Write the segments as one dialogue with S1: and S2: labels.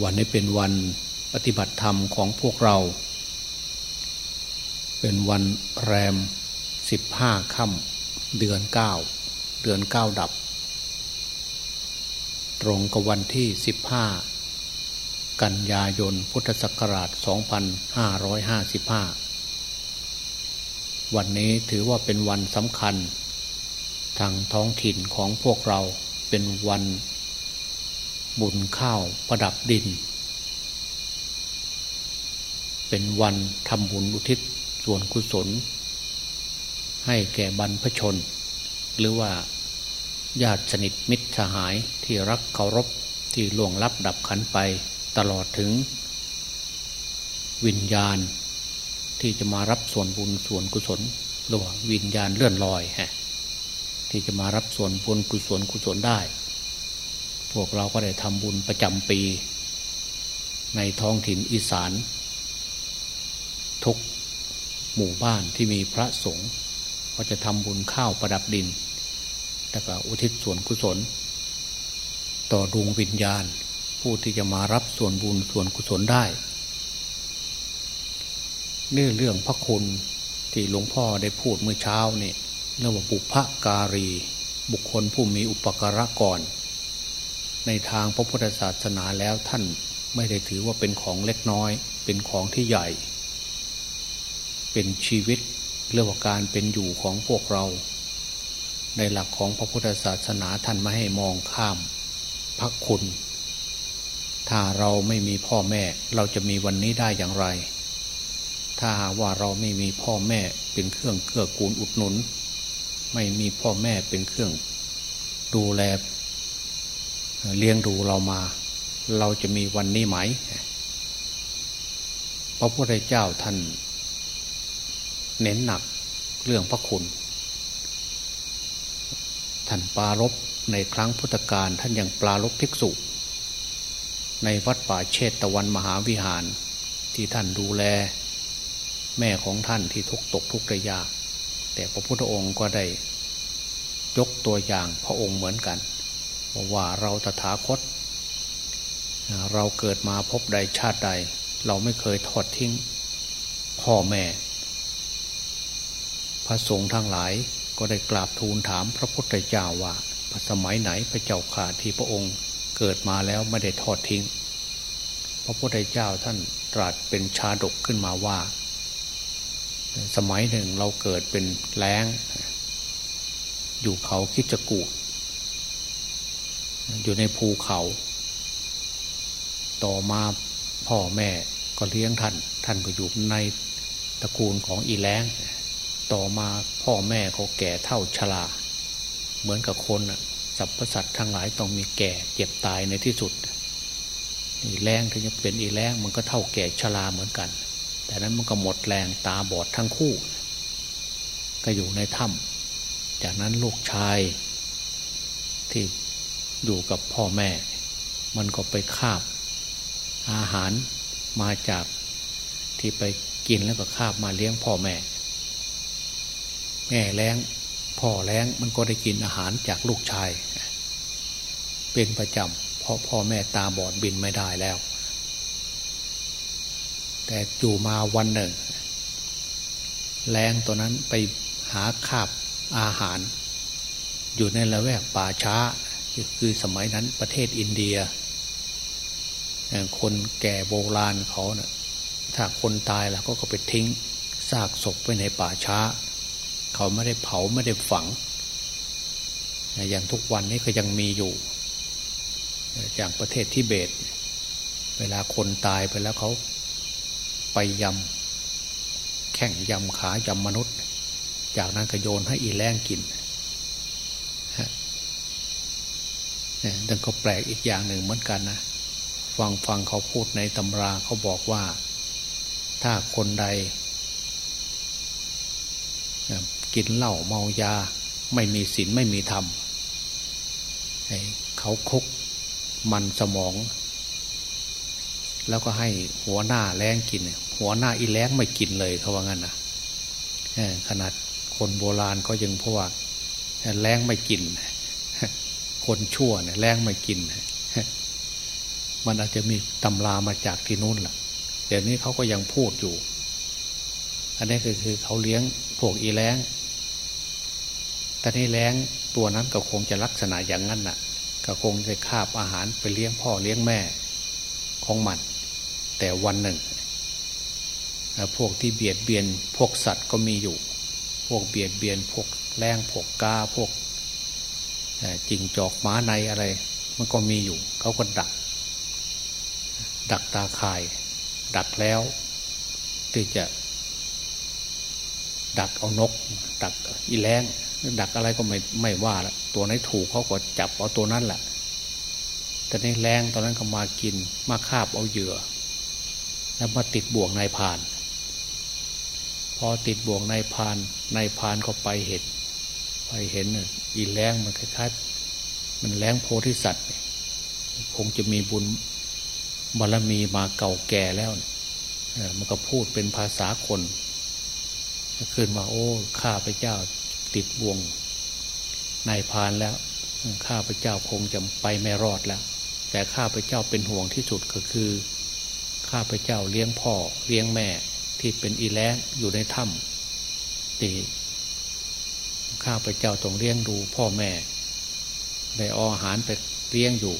S1: วันนี้เป็นวันปฏิบัติธรรมของพวกเรา เป็นวันแรมสิบห้าค่ำเดือนเก้าเดือนเก้าดับ ตรงกับวันที่สิบห้ากันยายนพุทธศักราช 2555 วันนี้ถือว่าเป็นวันสำคัญ ทางท้องถิ่นของพวกเราเป็นวัน บุญข้าวประดับดิน เป็นวันทำบุญอุทิศส่วนกุศล ให้แก่บรรพชน หรือว่าญาติสนิทมิตรสหายที่รักเคารพที่ล่วงลับดับขันไปตลอดถึง วิญญาณที่จะมารับส่วนบุญส่วนกุศลหรือว่าวิญญาณเลื่อนลอยฮะที่จะมารับส่วนบุญกุศลกุศลได้ พวกเราก็ได้ทำบุญประจำปี ในท้องถิ่นอีสาน ทุกหมู่บ้านที่มีพระสงฆ์ก็จะทำบุญข้าวประดับดินแต่ก็อุทิศส่วนกุศล ต่อดวงวิญญาณ ผู้ที่จะมารับส่วนบุญส่วนกุศลได้เรื่อเรื่องพระคุณที่หลวงพ่อได้พูดเมื่อเช้านี่เรื่องว่าบุพการี บุคคลผู้มีอุปการะก่อน ในทางพระพุทธศาสนาแล้วท่านไม่ได้ถือว่าเป็นของเล็กน้อย เป็นของที่ใหญ่ เป็นชีวิตเรื่องการเป็นอยู่ของพวกเรา ในหลักของพระพุทธศาสนาท่านไม่ให้มองข้ามพระคุณ ถ้าเราไม่มีพ่อแม่เราจะมีวันนี้ได้อย่างไร ถ้าว่าเราไม่มีพ่อแม่เป็นเครื่องเกื้อกูลอุดหนุน ไม่มีพ่อแม่เป็นเครื่อง ดูแล เลี้ยงดูเรามา เราจะมีวันนี้ไหม พระพุทธเจ้าท่าน เน้นหนักเรื่องพระคุณ ท่านปารบในครั้งพุทธกาลท่านยังปลารบภิกษุ ในวัดป่าเชตตะวันมหาวิหาร ที่ท่านดูแล แม่ของท่านที่ทุกตกทุกระยากแต่พระพุทธองค์ก็ได้ยกตัวอย่างพระองค์เหมือนกัน ว่าเราตถาคต เราเกิดมาพบใดชาติใด เราไม่เคยทอดทิ้ง พ่อแม่ พระสงฆ์ทั้งหลายก็ได้กราบทูลถามพระพุทธเจ้าว่าสมัยไหนพระเจ้าข่าที่พระองค์เกิดมาแล้วไม่ได้ทอดทิ้ง พระพุทธเจ้าท่านตรัสเป็นชาดกขึ้นมาว่า สมัยหนึ่งเราเกิดเป็นแรงอยู่เขาคิดจะกู อยู่ในภูเขา ต่อมาพ่อแม่ก็เลี้ยงท่าน ท่านก็อยู่ในตระกูลของอีแรงต่อมาพ่อแม่เขาแก่เท่าชราเหมือนกับคนสรรพสัตว์ทั้งหลายต้องมีแก่เจ็บตายในที่สุด อีแรงถึงจะเป็นอีแรงมันก็เท่าแก่ชราเหมือนกัน แต่นั้นมันก็หมดแรงตาบอดทั้งคู่ ก็อยู่ในถ้ำจากนั้นลูกชายที่ อยู่กับพ่อแม่ มันก็ไปคาบ อาหารมาจากที่ไปกินแล้วก็คาบมาเลี้ยงพ่อแม่ แม่แรงพ่อแรงมันก็ได้กินอาหารจากลูกชาย เป็นประจำเพราะพ่อแม่ตาบอดบินไม่ได้แล้ว แต่อยู่มาวันหนึ่งแรงตัวนั้นไปหาคาบอาหาร อยู่ในละแวกป่าช้า คือสมัยนั้นประเทศอินเดีย คนแก่โบราณเขาเนะ่ยถ้าคนตายแล้วก็ก็ไปทิ้งซากศพไว้ในป่าช้า เขาไม่ได้เผาไม่ได้ฝัง อย่างทุกวันนี้ก็ยังมีอยู่อย่างประเทศทิเบต เวลาคนตายไปแล้วเขาไปยำแข่งยำขายำมนุษย์ จากนั้นก็โยนให้อีแรงกินเนี่ยดังก็แปลกอีกอย่างหนึ่งเหมือนกันนะฟังฟังเขาพูดในตำราเขาบอกว่า ถ้าคนใด กินเหล้าเมายา ไม่มีศีลไม่มีธรรมเขาคุกมันสมอง แล้วก็ให้หัวหน้าแรงกิน หัวหน้าอีแรงไม่กินเลยเขาว่างั้นนะขนาดคนโบราณก็ยังพวกแรงไม่กิน คนชั่วเนี่ยแรงไม่กิน มันอาจจะมีตำรามาจากที่นู้นแหละเดี๋ยวนี้เขาก็ยังพูดอยู่ อันนี้คือคือเขาเลี้ยงพวกอีแรงแต่นี่แรงตัวนั้นก็คงจะลักษณะอย่างนั้นน่ะ ก็คงจะคาบอาหารไปเลี้ยงพ่อเลี้ยงแม่ของมัน แต่วันหนึ่ง พวกที่เบียดเบียนพวกสัตว์ก็มีอยู่ พวกเบียดเบียนพวกแรงพวกกาพวก จิงจอกม้าในอะไร มันก็มีอยู่ เขาก็ดัก ดักตาข่าย ดักแล้วที่จะ ดักเอานก ดักอีแรงดักอะไรก็ไม่ไม่ว่าละตัวไหนถูกเขาก็จับเอาตัวนั้นแหละแต่ในแรงตอนนั้นเขามากินมาคาบเอาเหยื่อ แล้วมาติดบ่วงนายพาน พอติดบ่วงนายพานนายพานเขาไปเห็น เห็นอีแรงมันคล้ายๆมันแรงโพธิสัตว์คงจะมีบุญบารมีมาเก่าแก่แล้วมันก็พูดเป็นภาษาคนขึ้นมาโอ้ข้าพเจ้าติดบ่วงนายพานแล้วข้าพเจ้าคงจะไปไม่รอดแล้ว แต่ข้าพเจ้าเป็นห่วงที่สุดก็คือ ข้าพเจ้าเลี้ยงพ่อเลี้ยงแม่ที่เป็นอีแล้งอยู่ในถ้ำตี ข้าพเจ้าต้องเลี้ยงดูพ่อแม่ได้อาอาหารไปเลี้ยงอยู่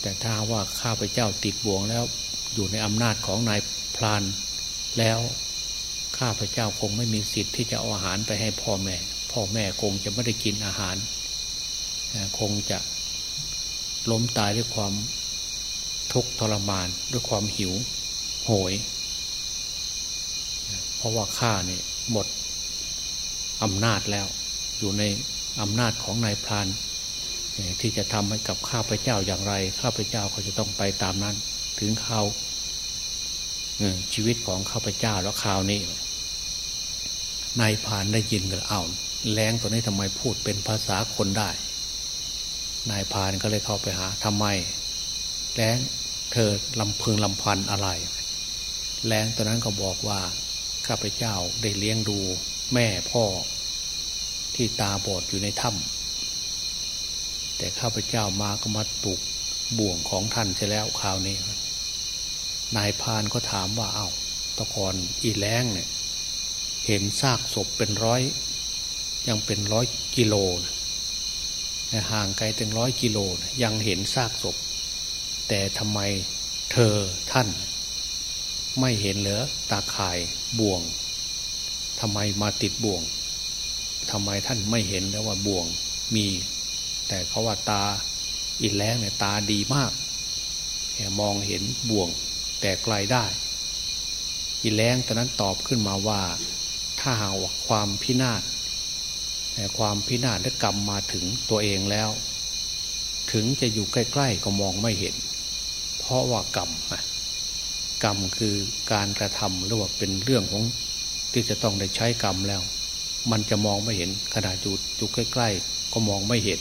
S1: แต่ถ้าว่าข้าพเจ้าติดบ่วงแล้วอยู่ในอำนาจของนายพรานแล้วข้าพเจ้าคงไม่มีสิทธิ์ที่จะเอาอาหารไปให้พ่อแม่ พ่อแม่คงจะไม่ได้กินอาหาร คงจะล้มตายด้วยความทุกข์ทรมานด้วยความหิวโหย เพราะว่าข้าเนี่ยหมด อำนาจแล้ว อยู่ในอำนาจของนายพรานที่จะทำให้กับข้าพเจ้าอย่างไร ข้าพเจ้าก็จะต้องไปตามนั้น ถึงเขาชีวิตของข้าพเจ้าแล้วคราวนี้นายพานได้ยินเลยเอาแรงตัวนี้ทำไมพูดเป็นภาษาคนได้ นายพานก็เลยเข้าไปหาทำไมแรงเธอลำพึงลำพันอะไร แรงตัวนั้นก็บอกว่าข้าพเจ้าได้เลี้ยงดู แม่พ่อที่ตาบอดอยู่ในถ้ำแต่ข้าพเจ้ามาก็มาตุกบ่วงของท่านใช่แล้วคราวนี้ นายพานก็ถามว่าเอา้าตะกอนอีแรงเนี่ย เห็นซากศพเป็นร้อย ยังเป็นร้อยกิโลนะห่างไกลถึงร้อยกิโลนะยังเห็นซากศพ แต่ทำไมเธอท่าน ไม่เห็นเหรอตาข่ายบ่วง ทำไมมาติดบ่วงทำไมท่านไม่เห็นแล้วว่าบ่วงมี แต่เขาว่าตาอินแรงเนี่ยตาดีมากมองเห็นบ่วง แต่ไกลได้อินแรงตอนนั้นตอบขึ้นมาว่า ถ้าหากว่าความพินาศความพินาศและกรรมมาถึงตัวเองแล้ว ถึงจะอยู่ใกล้ ๆ ก็มองไม่เห็น เพราะว่ากรรมกรรมคือการกระทำหรือว่าเป็นเรื่องของ ที่จะต้องได้ใช้กรรมแล้ว มันจะมองไม่เห็นขนาดอยู่อยู่ใกล้ ๆ ก็มองไม่เห็น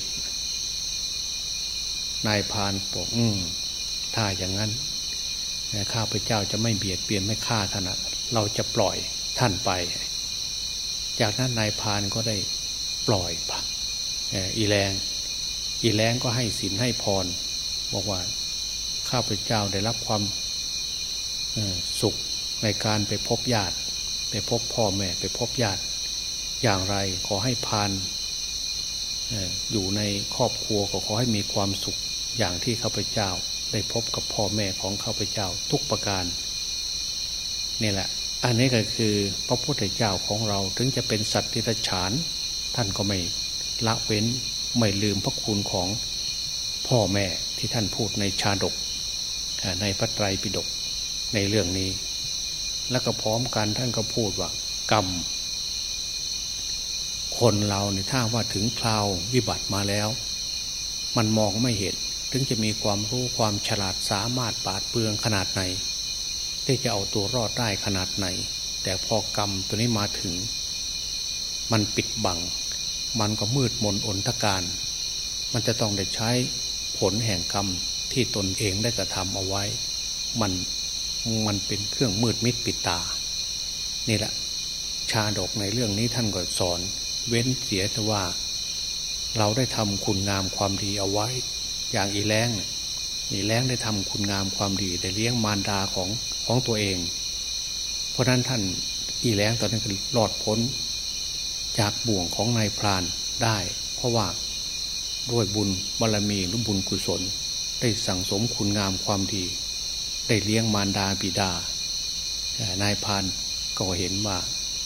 S1: นายพานบอกอืมถ้าอย่างนั้นข้าพเจ้าจะไม่เบียดเบียนไม่ฆ่าท่านเราจะปล่อยท่านไป จากนั้นนายพานก็ได้ปล่อยปะอีแรงอีแรงก็ให้สินให้พร บอกว่าข้าพเจ้าได้รับความสุขในการไปพบญาติ ไปพบพ่อแม่ไปพบญาติ อย่างไรขอให้พานอยู่ในครอบครัวก็ขอให้มีความสุขอย่างที่ข้าพเจ้า ได้พบกับพ่อแม่ของข้าพเจ้าทุกประการนี่แหละ อันนี้ก็คือพระพุทธเจ้าของเราถึงจะเป็นสัตว์ที่รฉาน ท่านก็ไม่ละเว้นไม่ลืมพระคุณของพ่อแม่ที่ท่านพูดในชาดกในพระไตรปิฎกในเรื่องนี้ แล้วก็พร้อมกันท่านก็พูดว่า กรรม คนเราเนี่ยถ้าว่าถึงคราววิบัติมาแล้ว มันมองไม่เห็น ถึงจะมีความรู้ความฉลาดสามารถปาดเปลืองขนาดไหนที่จะเอาตัวรอดได้ขนาดไหน แต่พอกรรมตัวนี้มาถึง มันปิดบัง มันก็มืดมนอนทการ มันจะต้องได้ใช้ผลแห่งกรรมที่ตนเองได้กระทำเอาไว้ มัน มันเป็นเครื่องมืดมิดปิดตา นี่แหละ ชาดกในเรื่องนี้ท่านก็สอน เว้นเสียแต่ว่า เราได้ทำคุณงามความดีเอาไว้ อย่างอีแรงอีแล้งได้ทำคุณงามความดีได้เลี้ยงมารดาของของตัวเอง เพราะนั้นท่านอีแล้งตอนนั้นก็รอดพ้น จากบ่วงของนายพรานได้ เพราะว่าด้วยบุญบารรมีหรือบุญกุศล ได้สั่งสมคุณงามความดี ได้เลี้ยงมารดาบิดา นายพรานก็เห็นว่า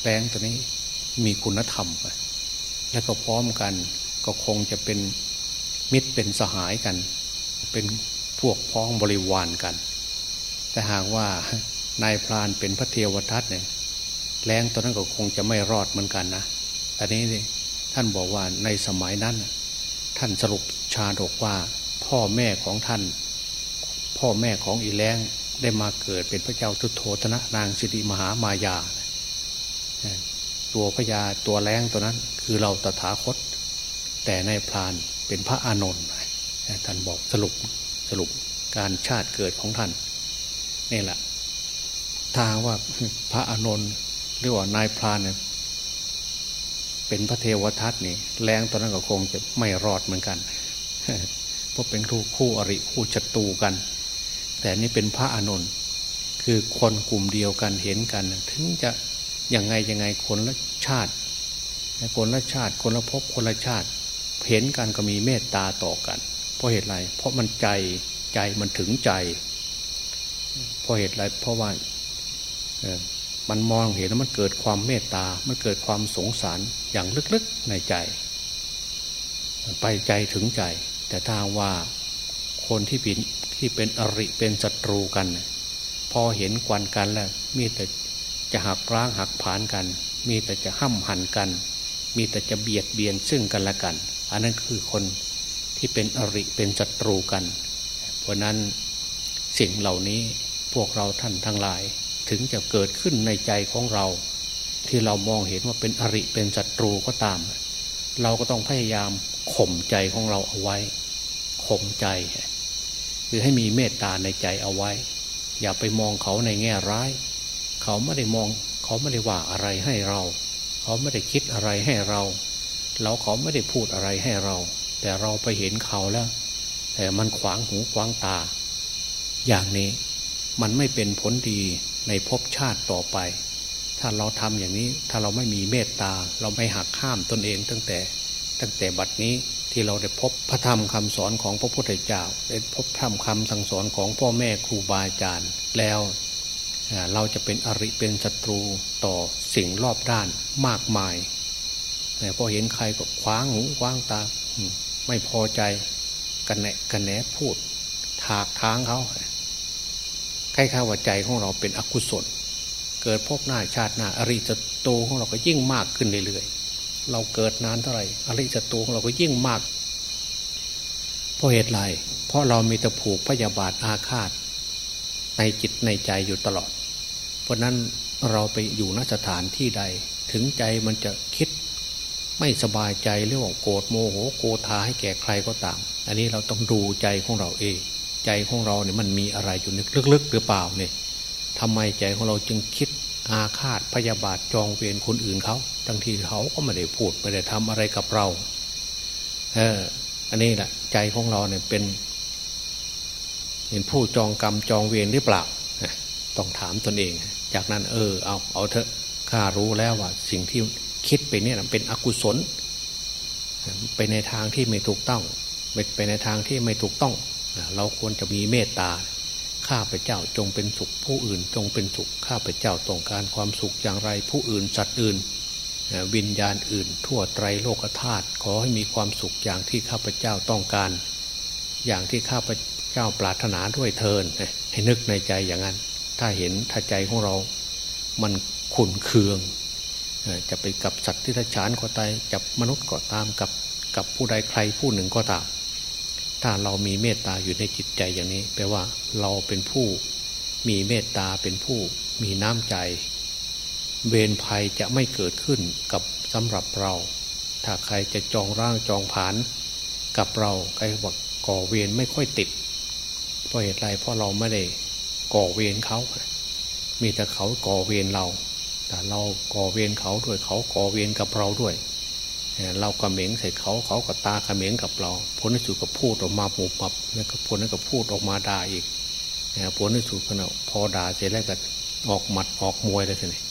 S1: แป้งตัวนี้มีคุณธรรม และก็พร้อมกันก็คงจะเป็นมิตรเป็นสหายกัน เป็นพวกพ้องบริวารกัน แต่หากว่านายพรานเป็นพระเทวทัตเนี่ยแรงตอนนั้นก็คงจะไม่รอดเหมือนกันนะแต่นี้ท่านบอกว่าในสมัยนั้น ท่านสรุปชาดกว่าพ่อแม่ของท่าน พ่อแม่ของอีแรงได้มาเกิดเป็นพระเจ้าทุโธธนะนางสิริมหามายา ตัวพญาตัวแรงตัวนั้นคือเราตถาคต แต่ในพรานเป็นพระอานนท์ท่านบอกสรุปสรุปการชาติเกิดของท่านนี่แหละทางว่าพระอานนท์หรือว่านายพรานเนี่ยเป็นพระเทวทัตนี่แรงตอนนั้นก็คงจะไม่รอดเหมือนกันเพราะเป็นคู่คู่อริคู่จัตรูกัน แต่นี่เป็นพระอานนคือคนกลุ่มเดียวกันเห็นกัน ถึงจะยังไงยังไงคนละชาติคนละชาติคนละภพคนละชาติ เห็นกันก็มีเมตตาต่อกัน เพราะเหตุไร เพราะมันใจใจมันถึงใจ เพราะเหตุไร เพราะว่ามันมองเห็นแล้วมันเกิดความเมตตา มันเกิดความสงสารอย่างลึกๆในใจ ไปใจถึงใจ แต่ถ้าว่าคนที่เป็น ที่เป็นอริเป็นศัตรูกัน พอเห็นกวนกันแล้ว มีแต่จะหักร้างหักผานกัน มีแต่จะห้ำหันกัน มีแต่จะเบียดเบียนซึ่งกันและกัน อันนั้นคือคนที่เป็นอริเป็นศัตรูกัน เพราะนั้นสิ่งเหล่านี้พวกเราท่านทั้งหลาย ถึงจะเกิดขึ้นในใจของเรา ที่เรามองเห็นว่าเป็นอริเป็นศัตรูก็ตาม เราก็ต้องพยายามข่มใจของเราเอาไว้ข่มใจ คือให้มีเมตตาในใจเอาไว้ อย่าไปมองเขาในแง่ร้าย เขาไม่ได้มอง เขาไม่ได้ว่าอะไรให้เรา เขาไม่ได้คิดอะไรให้เรา เราเขาไม่ได้พูดอะไรให้เรา แต่เราไปเห็นเขาแล้ว แต่มันขวางหูขวางตา อย่างนี้มันไม่เป็นผลดีในภพชาติต่อไป ถ้าเราทำอย่างนี้ ถ้าเราไม่มีเมตตา เราไม่หักข้ามตนเองตั้งแต่ ตั้งแต่บัดนี้ ที่เราได้พบพระธรรมคำสอนของพระพุทธเจ้า ได้พบธรรมคำสั่งสอนของพ่อแม่ครูบาอาจารย์ แล้วเราจะเป็นอริเป็นศัตรูต่อสิ่งรอบด้านมากมายพอเห็นใครก็คว้างหูคว้างตาไม่พอใจกันแหนกันแหนพูด ถากทางเขาใครข้าว่าใจของเราเป็นอกุศล เกิดพบหน้าชาติหน้าอริจโตของเราก็ยิ่งมากขึ้นเรื่อยๆ เราเกิดนานเท่าไหร่อริจโตของเราก็ยิ่งมาก เพราะเหตุไรเพราะเรามีแต่ผูกพยาบาทอาฆาต ในจิตในใจอยู่ตลอด เพราะนั้นเราไปอยู่นสถานที่ใด ถึงใจมันจะคิดไม่สบายใจหรือว่าโกรธโมโหโกธาให้แก่ใครก็ตาม อันนี้เราต้องดูใจของเราเอง ใจของเราเนี่ยมันมีอะไรอยู่ลึกๆหรือเปล่าเนี่ยทำไมใจของเราจึงคิด อาฆาตพยาบาทจองเวรคนอื่นเขาทั้งที่เขาก็ไม่ได้พูดไม่ได้ทำอะไรกับเรา เออ อันนี้แหละใจของเราเนี่ยเป็นเป็นผู้จองกรรมจองเวรหรือเปล่าต้องถามตนเอง จากนั้น เออ เอาเอาเถอะข้ารู้แล้วว่า สิ่งที่คิดไปเนี่ยเป็นอกุศลไปในทางที่ไม่ถูกต้องไปในทางที่ไม่ถูกต้อง เราควรจะมีเมตตา ข้าพเจ้าจงเป็นสุข ผู้อื่นจงเป็นสุขข้าพเจ้าต้องการความสุขอย่างไรผู้อื่นจัดอื่น วิญญาณอื่น ทั่วไตรโลกธาตุขอให้มีความสุขอย่างที่ข้าพเจ้าต้องการ อย่างที่ข้าพเจ้าปรารถนาด้วยเทินให้นึกในใจอย่างนั้น ถ้าเห็นถ้าใจของเรา มันขุนเคือง จะไปกับสัตว์ที่ทฉานก็ตายจับมนุษย์ก็ตามกับกับผู้ใดใครผู้หนึ่งก็ตาม ถ้าเรามีเมตตาอยู่ในจิตใจอย่างนี้ แปลว่าเราเป็นผู้มีเมตตาเป็นผู้มีน้ำใจ เวรภัยจะไม่เกิดขึ้นกับสำหรับเรา ถ้าใครจะจองร่างจองผานกับเราใครบอกก่อเวรไม่ค่อยติด เพราะเหตุไรเพราะเราไม่ได้ก่อเวรเขา มีแต่เขาก่อเวรเรา แต่เราก่อเวรเขาด้วยเขาก่อเวรกับเราด้วย เรากระเหม็งใส่เขาเขาก็ตากระเหม็งกับเราผลที่สุดก็พูดออกมาปุบปับแล้วก็ผลนั้นก็พูดออกมาด่าอีกผลที่สุดก็พอด่าเสร็จแล้วก็ออกหมัดออกมวยเลยทีนี้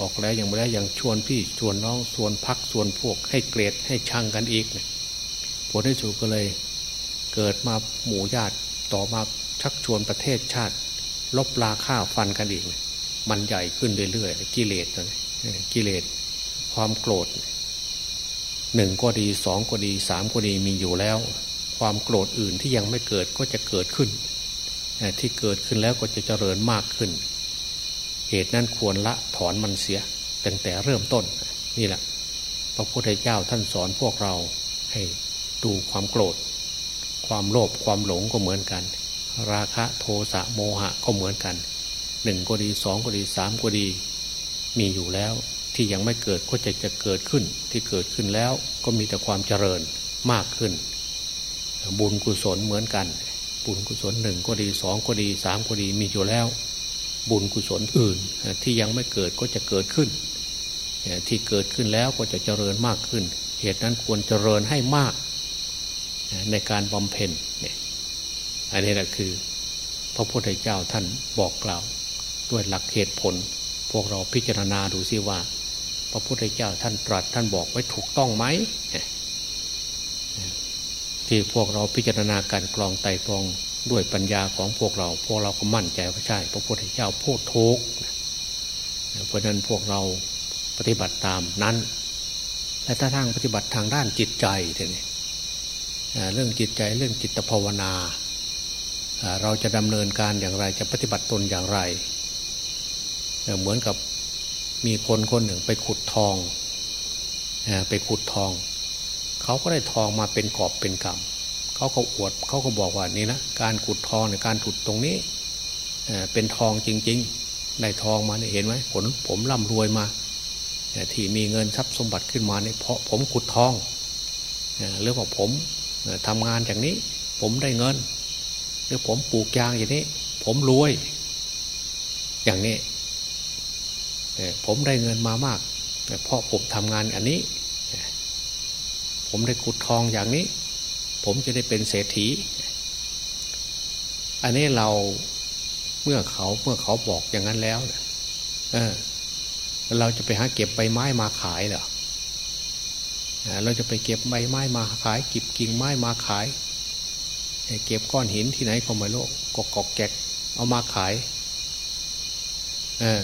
S1: ออกแล้วยังไม่ได้วยังชวนพี่ชวนน้องชวนพักชวนพวกให้เกรดให้ช่างกันอีกเนี่ยผลที่สุดก็เลย เกิดมาหมู่ญาติต่อมาชักชวนประเทศชาติ ลบลาฆ่าฟันกันอีก มันใหญ่ขึ้นเรื่อยๆกิเลสตัวนี้กิเลสความโกรธ หนึ่งก็ดีสองก็ดีสามก็ดีมีอยู่แล้ว ความโกรธอื่นที่ยังไม่เกิดก็จะเกิดขึ้น ที่เกิดขึ้นแล้วก็จะเจริญมากขึ้น เหตุนั้นควรละถอนมันเสียตั้งแต่เริ่มต้นนี่แหละ พระพุทธเจ้าท่านสอนพวกเราให้ดูความโกรธ ความโลภความหลงก็เหมือนกัน ราคะโทสะโมหะก็เหมือนกันหนึ่งก็ดีสองก็ดีสามก็ดี มีอยู่แล้ว ที่ยังไม่เกิดก็จะจะเกิดขึ้น ที่เกิดขึ้นแล้วก็มีแต่ความเจริญมากขึ้น บุญกุศลเหมือนกัน บุญกุศลหนึ่งก็ดีสองก็ดีสามก็ดีมีอยู่แล้ว บุญกุศลอื่นที่ยังไม่เกิดก็จะเกิดขึ้น ที่เกิดขึ้นแล้วก็จะเจริญมากขึ้น เหตุนั้นควรเจริญให้มาก ในการบำเพ็ญอันนี้แหละคือ พระพุทธเจ้าท่านบอกกล่าวด้วยหลักเหตุผล พวกเราพิจารณาดูซิว่า พระพุทธเจ้าท่านตรัสท่านบอกไว้ถูกต้องไหมที่พวกเราพิจารณาการกรองไต่ตรองด้วยปัญญาของพวกเรา พวกเราก็มั่นใจว่าใช่ พระพุทธเจ้าพูดถูกเพราะนั้นพวกเราปฏิบัติตามนั้น และถ้าทางปฏิบัติทางด้านจิตใจเนี่ยเรื่องจิตใจเรื่องจิตภาวนา เราจะดำเนินการอย่างไรจะปฏิบัติตนอย่างไร เหมือนกับ มีคนคนหนึ่งไปขุดทองไปขุดทอง เขาก็ได้ทองมาเป็นกอบเป็นกำเขาก็อวดเขาก็บอกว่านี่นะการขุดทองในการขุดตรงนี้เป็นทองจริงๆได้ทองมาเนี่เห็นไหมผลผมร่ำรวยมาที่มีเงินทรัพย์สมบัติขึ้นมาเนี่ยเพราะผมขุดทองหรือว่าผมทำงานอย่างนี้ ผมได้เงิน หรือผมปลูกยางอย่างนี้ ผมรวย อย่างนี้ ผมได้เงินมามากเพราะผมทำงานอันนี้ ผมได้ขุดทองอย่างนี้ ผมจะได้เป็นเศรษฐี อันนี้เราเมื่อเขาเมื่อเขาบอกอย่างนั้นแล้วเออเราจะไปหาเก็บใบไม้มาขายเหรอเราจะไปเก็บใบไม้มาขายเก็บกิ่งไม้มาขายเก็บก้อนหินที่ไหนก็ไม่รู้กอกกอกแกกเอามาขาย เออ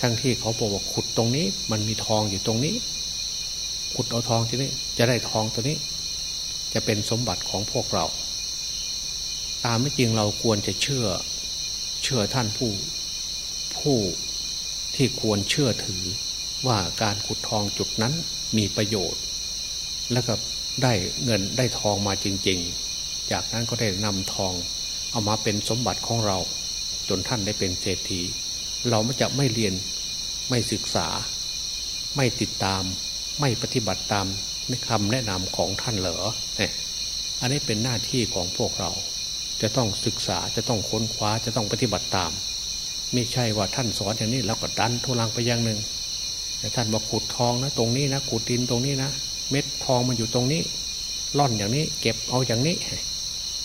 S1: ทั้งที่เขาบอกว่าขุดตรงนี้ มันมีทองอยู่ตรงนี้ ขุดเอาทองที่นี้จะได้ทองตัวนี้ จะเป็นสมบัติของพวกเรา ตามไม่จริงเราควรจะเชื่อ เชื่อท่านผู้ ผู้ที่ควรเชื่อถือว่าการขุดทองจุดนั้นมีประโยชน์ แล้วก็ได้เงินได้ทองมาจริง ๆ จากนั้นก็ได้นำทองเอามาเป็นสมบัติของเรา จนท่านได้เป็นเศรษฐี เราไม่จะไม่เรียนไม่ศึกษา ไม่ติดตาม ไม่ปฏิบัติตามในคำแนะนำของท่านเหรอเนี่ยอันนี้เป็นหน้าที่ของพวกเรา จะต้องศึกษาจะต้องค้นคว้าจะต้องปฏิบัติตาม ไม่ใช่ว่าท่านสอนอย่างนี้แล้วก็ดันทุลังไปอย่างหนึ่งแต่ท่านบอกขุดทองนะ ตรงนี้นะขุดดินตรงนี้นะเม็ดทองมันอยู่ตรงนี้ล่อนอย่างนี้ เก็บเอาอย่างนี้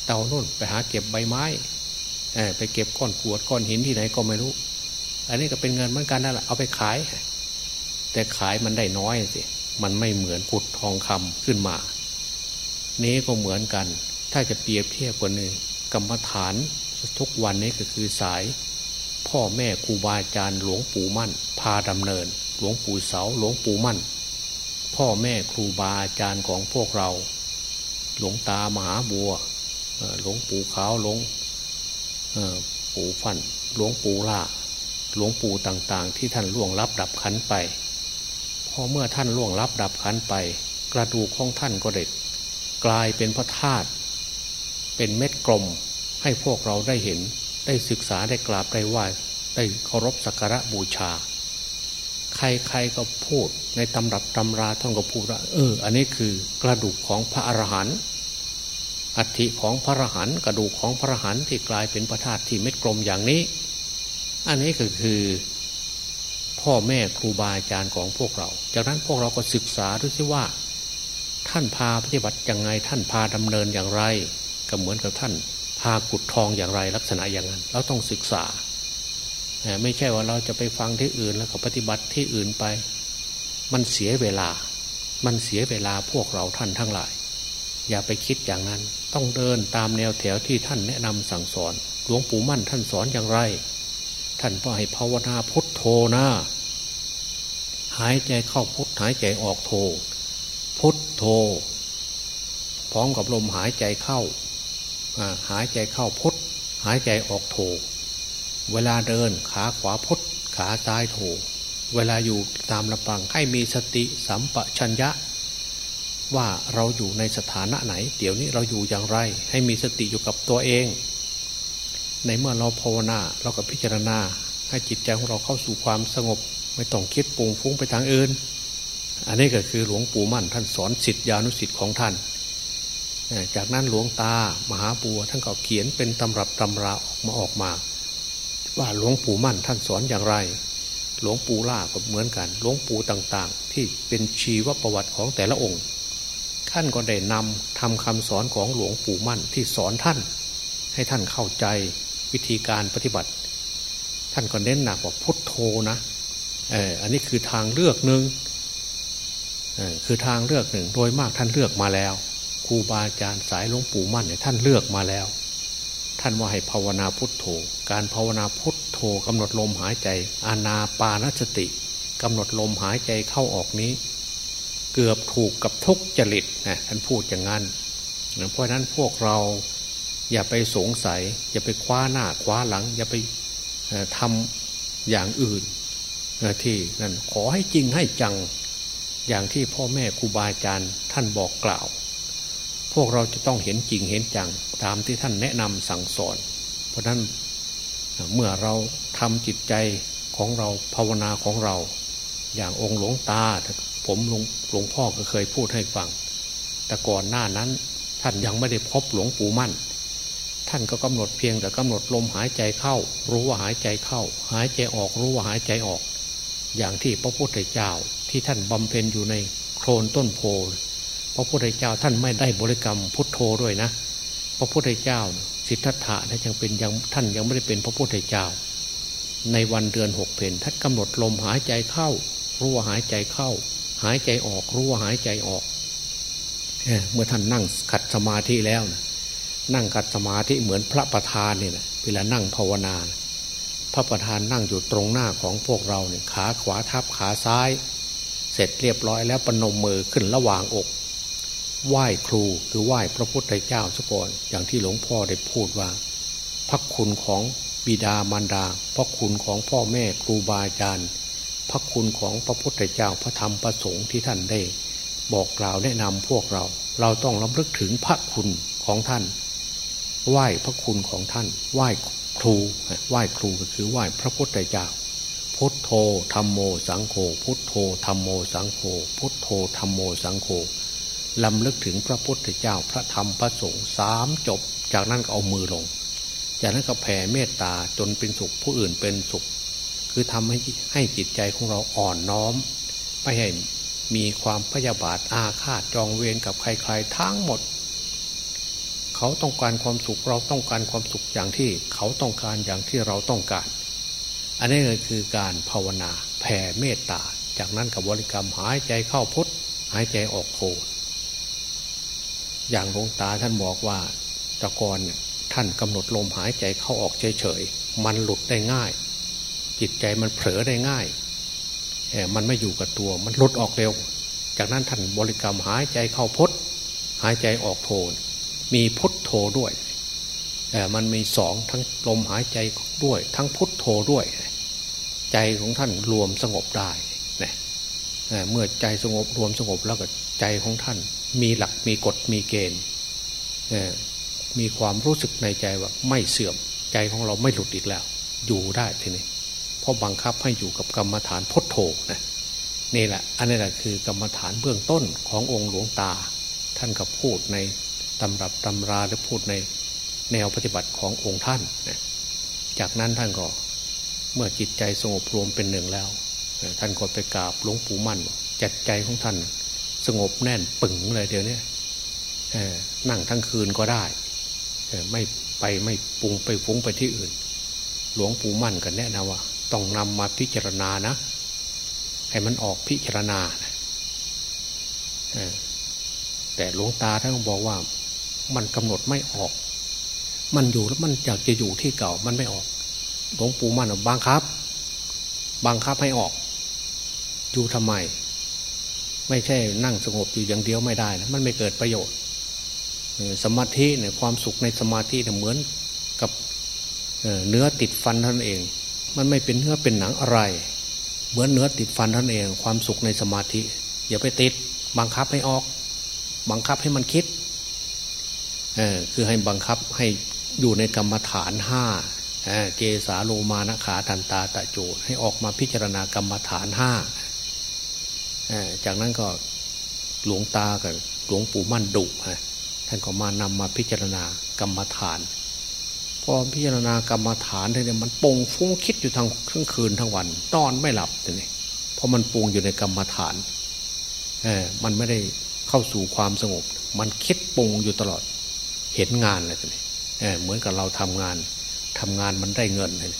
S1: เตานุ่นไปหาเก็บใบไม้ไปเก็บก้อนกวดก้อนหินที่ไหนก็ไม่รู้ อันนี้ก็เป็นเงินเหมือนกันนั่นแหละเอาไปขาย แต่ขายมันได้น้อยสิมันไม่เหมือนขุดทองคำขึ้นมา นี้ก็เหมือนกัน ถ้าจะเปรียบเทียบกันหนึ่งกรรมฐานทุกวันนี้ก็คือสาย พ่อแม่ครูบาอาจารย์หลวงปู่มั่น พาดำเนิน หลวงปู่เสาหลวงปู่มั่น พ่อแม่ครูบาอาจารย์ของพวกเรา หลวงตามหาบัวหลวงปู่ขาวหลวงปู่ฟันหลวงปู่ล่า หลวงปู่ต่างๆ ที่ท่านล่วงลับดับขันไป พอเมื่อท่านล่วงลับดับขันไป กระดูกของท่านก็เด็ดกลายเป็นพระธาตุเป็นเม็ดกลมให้พวกเราได้เห็นได้ศึกษาได้กราบได้ไหว้ได้เคารพสักการะบูชา ใครๆก็พูดในตำรับตำราท่านก็พูดว่าเออ อันนี้คือกระดูกของพระอรหันต์อัฐิของพระอรหันต์กระดูกของพระอรหันต์ที่กลายเป็นพระธาตุที่เม็ดกลมอย่างนี้ อันนี้ก็คือพ่อแม่ครูบาอาจารย์ของพวกเรา จากนั้นพวกเราก็ศึกษาดูซิว่า ท่านพาปฏิบัติอยังไงท่านพาดำเนินอย่างไร ก็เหมือนกับท่านพากุดทองอย่างไรลักษณะอย่างนั้น เราต้องศึกษา ไม่ใช่ว่าเราจะไปฟังที่อื่นแล้วก็ปฏิบัติที่อื่นไป มันเสียเวลา มันเสียเวลาพวกเราท่านทั้งหลาย อย่าไปคิดอย่างนั้น ต้องเดินตามแนวแถวที่ท่านแนะนำสั่งสอน หลวงปู่มั่นท่านสอนอย่างไร ท่านก็ให้ภาวนาพุทโธนะหายใจเข้าพุทหายใจออกโธพุทโธพร้อมกับลมหายใจเข้าหายใจเข้าพุทหายใจออกโธเวลาเดินขาขวาพุทขาซ้ายโธเวลาอยู่ตามลำพังให้มีสติสัมปชัญญะ ว่าเราอยู่ในสถานะไหน เดี๋ยวนี้เราอยู่อย่างไร ให้มีสติอยู่กับตัวเอง ในเมื่อเราภาวนาเราก็พิจารณา ให้จิตใจของเราเข้าสู่ความสงบ ไม่ต้องคิดปุงฟุ้งไปทางอื่น อันนี้ก็คือหลวงปู่มั่นท่านสอนสิทธิานุสิทธิ์ของท่าน จากนั้นหลวงตามหาปัวท่านก็เขียนเป็นตำรับตำราออกมาออกมา ว่าหลวงปู่มั่นท่านสอนอย่างไร หลวงปู่ล่าก็เหมือนกัน หลวงปู่ต่างๆ ที่เป็นชีวประวัติของแต่ละองค์ท่านก็ได้นำทำคำสอนของหลวงปู่มั่นที่สอนท่าน ให้ท่านเข้าใจ วิธีการปฏิบัติ ท่านก็เน้นหนักว่าพุทโธนะเอออันนี้คือทางเลือกหนึ่งคือทางเลือกหนึ่งโดยมากท่านเลือกมาแล้วครูบาอาจารย์สายหลวงปู่มั่นเนี่ยท่านเลือกมาแล้ว ท่านว่าให้ภาวนาพุทโธ การภาวนาพุทโธกำหนดลมหายใจ อานาปานสติกำหนดลมหายใจเข้าออกนี้ เกือบถูกกับทุกจริตนะท่านพูดอย่างนั้นเพราะนั้นพวกเรา อย่าไปสงสัย อย่าไปคว้าหน้าคว้าหลัง อย่าไปทำอย่างอื่นที่นั่นขอให้จริงให้จังอย่างที่พ่อแม่ครูบาอาจารย์ท่านบอกกล่าว พวกเราจะต้องเห็นจริงเห็นจัง ตามที่ท่านแนะนำสั่งสอน เพราะนั้นเมื่อเราทำจิตใจของเราภาวนาของเรา อย่างองค์หลวงตา ผมหลวงหลวงพ่อก็เคยพูดให้ฟัง แต่ก่อนหน้านั้นท่านยังไม่ได้พบหลวงปู่มั่น ท่านก็กำหนดเพียงแต่กำหนดลมหายใจเข้า รู้ว่าหายใจเข้า หายใจออกรู้ว่าหายใจออก อย่างที่พระพุทธเจ้าที่ท่านบำเพ็ญอยู่ในโคลนต้นโพพระพุทธเจ้าท่านไม่ได้บริกรรมพุทโธด้วยนะ พระพุทธเจ้า สิทธัตถะท่านยังเป็นยังท่านยังไม่ได้เป็นพระพุทธเจ้า ในวันเดือนหกเพนท่านกำหนดลมหายใจเข้า รู้ว่าหายใจเข้า หายใจออกรู้ว่าหายใจออกเเมื่อท่านนั่งขัดสมาธิแล้วนะ นั่งขัดสมาธิเหมือนพระประธานเนี่ยนะเวลานั่งภาวนา พระประธานนั่งอยู่ตรงหน้าของพวกเราเนี่ยขาขวาทับขาซ้าย เสร็จเรียบร้อยแล้วปนมมือขึ้นระหว่างอก ไหว้ครูคือไหว้พระพุทธเจ้าซะก่อนอย่างที่หลวงพ่อได้พูดว่า พระคุณของบิดามารดา พระคุณของพ่อแม่ครูบาอาจารย์ พระคุณของพระพุทธเจ้าพระธรรมพระสงฆ์ที่ท่านได้ บอกกล่าวแนะนำพวกเรา เราต้องรำลึกถึงพระคุณของท่าน ไหว้พระคุณของท่าน ไหว้ครู ไหว้ครูก็คือไหว้พระพุทธเจ้า พุทโธธรรมโมสังโฆ พุทโธธรรมโมสังโฆ พุทโธธรรมโมสังโฆลำลึกถึงพระพุทธเจ้า พระธรรมพระสงฆ์สามจบ จากนั้นก็เอามือลง จากนั้นก็แผ่เมตตาจนเป็นสุขผู้อื่นเป็นสุข คือทำให้ให้จิตใจของเราอ่อนน้อม ไม่ให้มีความพยาบาทอาฆาตจองเวรกับใคร ๆ ทั้งหมด เขาต้องการความสุขเราต้องการความสุขอย่างที่เขาต้องการอย่างที่เราต้องการ อันนี้เลยคือการภาวนาแผ่เมตตา จากนั้นกับบริกรรมหายใจเข้าพุทหายใจออกโทอย่างหลวงตาท่านบอกว่าตะกอนท่านกำหนดลมหายใจเข้าออกเฉยๆมันหลุดได้ง่าย จิตใจมันเผลอได้ง่ายมันไม่อยู่กับตัวมันหลุดออกเร็ว จากนั้นท่านบริกรรมหายใจเข้าพดหายใจออกโทน มีพุทโธด้วยมันมีสองทั้งลมหายใจด้วย ทั้งพุทโธด้วย ใจของท่านรวมสงบได้เมื่อใจสงบรวมสงบแล้วก็ใจของท่าน มีหลักมีกฎมีเกณฑ์มีความรู้สึกในใจว่าไม่เสื่อมใจของเราไม่หลุดอีกแล้ว อยู่ได้ทีนี้เพราะบังคับให้อยู่กับกรรมฐานพุทโธนะนี่แหละ อันนี้แหละคือกรรมฐานเบื้องต้นขององค์หลวงตา ท่านก็พูดใน ตำรับตำราและพูดในแนวปฏิบัติขององค์ท่านนะจากนั้นท่านก็เมื่อจิตใจสงบรวมเป็นหนึ่งแล้ว ท่านก็ไปกราบหลวงปู่มั่นจัดใจของท่าน สงบแน่นปึงเลยเดี๋ยวนี้นั่งทั้งคืนก็ได้ไม่ไปไม่ปรุงไปฟุ้งไปที่อื่น หลวงปู่มั่นกันแนะนำว่า ต้องนำมาพิจารณานะ ให้มันออกพิจารณาแต่หลวงตาท่านบอกว่า มันกำหนดไม่ออก มันอยู่แล้วมันอยากจะอยู่ที่เก่ามันไม่ออก หลวงปู่มันบังคับ บังคับให้ออก อยู่ทำไม ไม่ใช่นั่งสงบอยู่อย่างเดียวไม่ได้นะมันไม่เกิดประโยชน์ สมาธิเนี่ยความสุขในสมาธิเนี่ยเหมือนกับเนื้อติดฟันท่านเอง มันไม่เป็นเนื้อเป็นหนังอะไร เหมือนเนื้อติดฟันท่านเอง ความสุขในสมาธิ อย่าไปติด บังคับให้ออก บังคับให้มันคิด คือให้บังคับให้อยู่ในกรรมฐานห้าเกสาโลมานะขาทันตาตะโจให้ออกมาพิจารณากรรมฐานห้าจากนั้นก็หลวงตากับหลวงปู่มั่นดุท่านก็มานำมาพิจารณากรรมฐานพอพิจารณากรรมฐานเนี่ยมันปงฟุ้งคิดอยู่ทั้งทั้งคืนทั้งวันนอนไม่หลับเลยเพราะมันปรุงอยู่ในกรรมฐานเออมันไม่ได้เข้าสู่ความสงบ มันคิดปรุงอยู่ตลอด เห็นงานเลยนี้เออเหมือนกับเราทำงานทำงานมันได้เงินเลย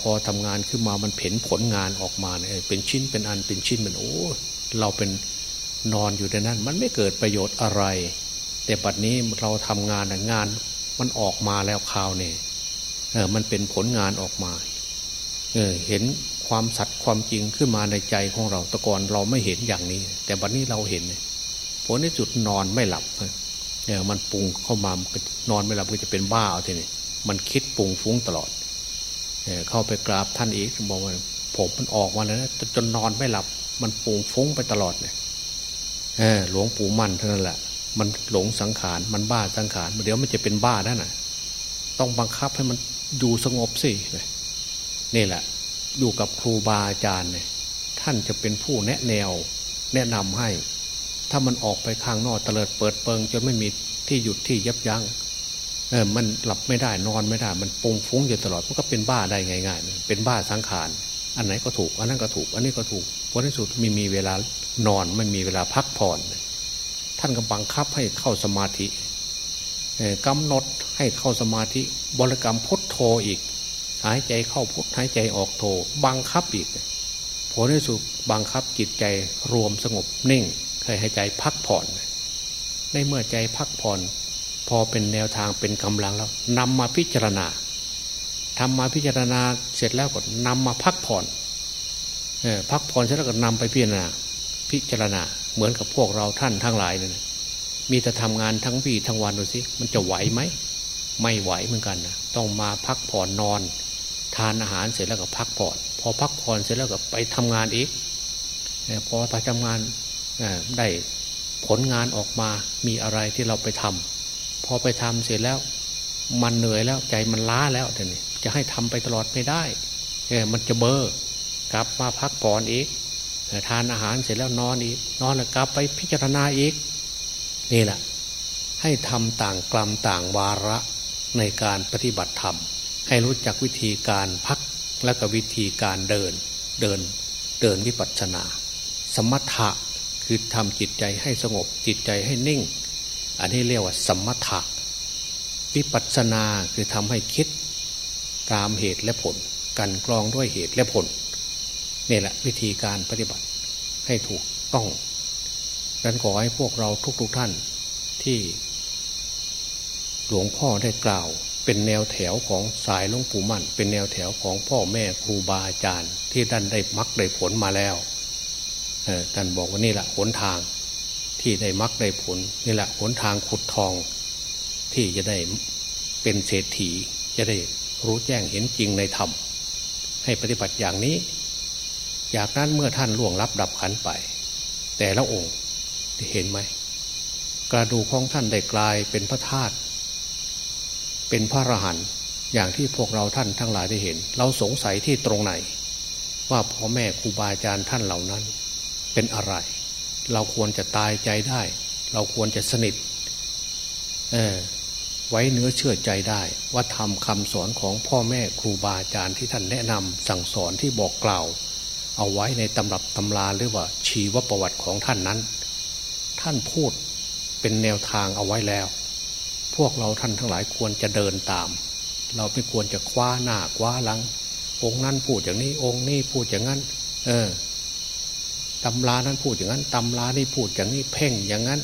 S1: พอทำงานขึ้นมามันเห็นผลงานออกมาเนี่ยเป็นชิ้นเป็นอันเป็นชิ้นมันโอ้เราเป็นนอนอยู่ในนั้น มันไม่เกิดประโยชน์อะไร แต่ปัจนี้เราทำงานงานมันออกมาแล้วคราวนี่เออมันเป็นผลงานออกมาเออเห็นความสัตย์ความจริงขึ้นมาในใจของเราแต่ก่อนเราไม่เห็นอย่างนี้ แต่บัดนี้เราเห็นผลในจุดนอนไม่หลับ เนี่ยมันปรุงเข้ามานอนไม่หลับก็จะเป็นบ้าเอาทีนี้มันคิดปรุงฟุ้งตลอดเเข้าไปกราบท่านอีกบอกว่าผมมันออกมาแล้วนะจนนอนไม่หลับ มันปรุงฟุ้งไปตลอดเนี่ยหลวงปู่มั่นเท่านั้นแหละ มันหลงสังขารมันบ้าสังขารเดี๋ยวมันจะเป็นบ้าแล้วนะต้องบังคับให้มันอยู่สงบสินี่แหละ อยู่กับครูบาอาจารย์เนี่ยท่านจะเป็นผู้แนะแนวแนะนำให้ ถ้ามันออกไปข้างนอกเตลิดเปิดเปิงจนไม่มีที่หยุดที่ยับยัง้งเออมันหลับไม่ได้นอนไม่ได้ มันปุงฟุ้งอยู่ตลอดมันก็เป็นบ้าได้ง่ายๆเป็นบ้าสังขารอันไหนก็ถูก อันนั้นก็ถูก อันนี้ก็ถูกเพราะในสุดมีมีเวลานอนไม่มีเวลาพักผ่อน ท่านก็บังคับให้เข้าสมาธิกำหนดให้เข้าสมาธิบริกรรมพุทโธอีก หายใจเข้าพุทหายใจออกโธบังคับอีกผลในสุดบังคับจิตใจรวมสงบนิ่ง ให้ใจพักผ่อน ในเมื่อใจพักผ่อน พอเป็นแนวทางเป็นกำลังแล้วนำมาพิจารณาทำมาพิจารณาเสร็จแล้วก็นำมาพักผ่อนอพักผ่อนเสร็จแล้วก็นำไปพิจารณา พิจารณา เหมือนกับพวกเราท่านทั้งหลายเนี่ยมีแต่ทำงานทั้งวี่ทั้งวันดูสิมันจะไหวไหมไม่ไหวเหมือนกันนะต้องมาพักผ่อนนอน ทานอาหารเสร็จแล้วก็พักผ่อน พอพักผ่อนเสร็จแล้วก็ไปทำงานอีกพอไปทำงาน ได้ผลงานออกมามีอะไรที่เราไปทำพอไปทำเสร็จแล้ว มันเหนื่อยแล้วใจมันล้าแล้วแต่นี่จะให้ทำไปตลอดไม่ได้เออมันจะเบอร์กลับมาพักผ่อนอีกทานอาหารเสร็จแล้วนอนอีกนอนแล้วกลับไปพิจารณาอีก นี่แหละ ให้ทำต่างกลัมต่างวาระในการปฏิบัติธรรม ให้รู้จักวิธีการพักและก็วิธีการเดินเดินเดินวิปัสสนา สมถะ คือทำจิตใจให้สงบจิตใจให้นิ่ง อันนี้เรียกว่าสมถะวิปัสสนาคือทำให้คิดตามเหตุและผล กันกรองด้วยเหตุและผลนี่แหละวิธีการปฏิบัติให้ถูกต้องดังนั้นขอให้พวกเราทุกๆทท่านที่หลวงพ่อได้กล่าว เป็นแนวแถวของสายหลวงปู่มั่น เป็นแนวแถวของพ่อแม่ครูบาอาจารย์ ที่ท่านได้มักได้ผลมาแล้ว ท่านบอกว่านี่แหละหนทางที่ได้มักได้ผลนี่แหละหนทางขุดทอง ที่จะได้เป็นเศรษฐี จะได้รู้แจ้งเห็นจริงในธรรม ให้ปฏิบัติอย่างนี้อยากนั้นเมื่อท่านล่วงลับดับขันไป แต่ละองค์เห็นไหมกระดูกของท่านได้กลายเป็นพระธาตุเป็นพระอรหันต์อย่างที่พวกเราท่านทั้งหลายได้เห็น เราสงสัยที่ตรงไหน ว่าพ่อแม่ครูบาอาจารย์ท่านเหล่านั้น เป็นอะไร เราควรจะตายใจได้ เราควรจะสนิทไว้เนื้อเชื่อใจได้ ว่าทำคำสอนของพ่อแม่ครูบาอาจารย์ที่ท่านแนะนำสั่งสอนที่บอกกล่าว เอาไว้ในตำรับตำราหรือว่าชีวประวัติของท่านนั้น ท่านพูดเป็นแนวทางเอาไว้แล้ว พวกเราท่านทั้งหลายควรจะเดินตาม เราไม่ควรจะคว้าหน้าคว้าหลัง องค์นั้นพูดอย่างนี้องค์นี้พูดอย่างนั้น เออ ตำรานั้นพูดอย่างนั้นตำรานี่พูดอย่างนี้เพ่งอย่างนั้น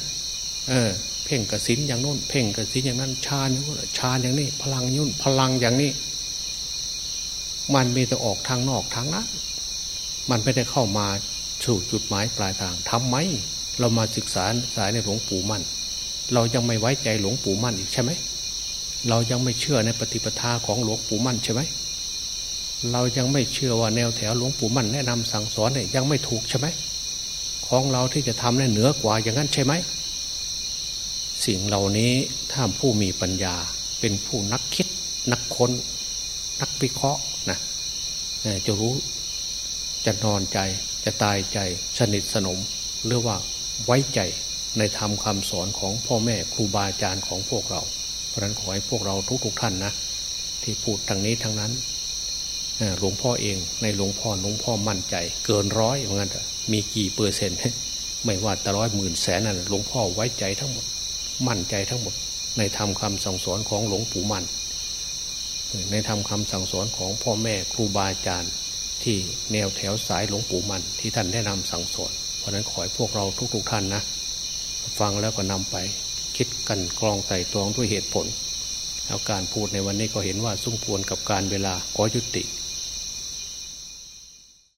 S1: เออ เพ่งกระสินอย่างโน้น เพ่งกระสินอย่างนั้นชาอย่างนู้นชาอย่างนี้ พลังยุ่นพลังอย่างนี้ มันมีแต่ออกทางนอกทางนั้นมันไม่ได้เข้ามาสู่จุดหมายปลายทางทำไม เรามาศึกษาสายในหลวงปู่มั่น เรายังไม่ไว้ใจหลวงปู่มั่นอีกใช่ไหมเรายังไม่เชื่อในปฏิปทาของหลวงปู่มั่นใช่ไหม เรายังไม่เชื่อว่าแนวแถวหลวงปู่มั่นแนะนำสั่งสอนเนี่ยยังไม่ถูกใช่ไหมของเราที่จะทำเนี่ยเหนือกว่าอย่างนั้นใช่ไหม สิ่งเหล่านี้ถ้าผู้มีปัญญาเป็นผู้นักคิด นักค้น นักวิเคราะห์นะจะรู้จะนอนใจจะตายใจสนิทสนมหรือว่าไว้ใจในธรรมคำสอนของพ่อแม่ครูบาอาจารย์ของพวกเรา เพราะนั้นขอให้พวกเราทุกๆทท่านนะ ที่พูดทางนี้ทางนั้น หลวงพ่อเองในหลวงพ่อหลวงพ่อมั่นใจ เกินร้อยเหมือนกันมีกี่เปอร์เซ็นต์ไม่ว่าแต่ร้อยหมื่นแสนนั่นหลวงพ่อไว้ใจทั้งหมด มั่นใจทั้งหมด ในธรรมคาสั่งสอนของหลวงปู่มั่นในธรรมคาสั่งสอนของพ่อแม่ครูบาอาจารย์ที่แนวแถวสายหลวงปู่มันที่ท่านแนะนำสั่งสอน เพราะนั้นขอให้พวกเราทุกๆท่านนะ ฟังแล้วก็นำไป คิดกันกรองใส่ตรองด้วยเหตุผลแล้วการพูดในวันนี้ก็เห็นว่าสุ่มพวนกับการเวลาขอยุติ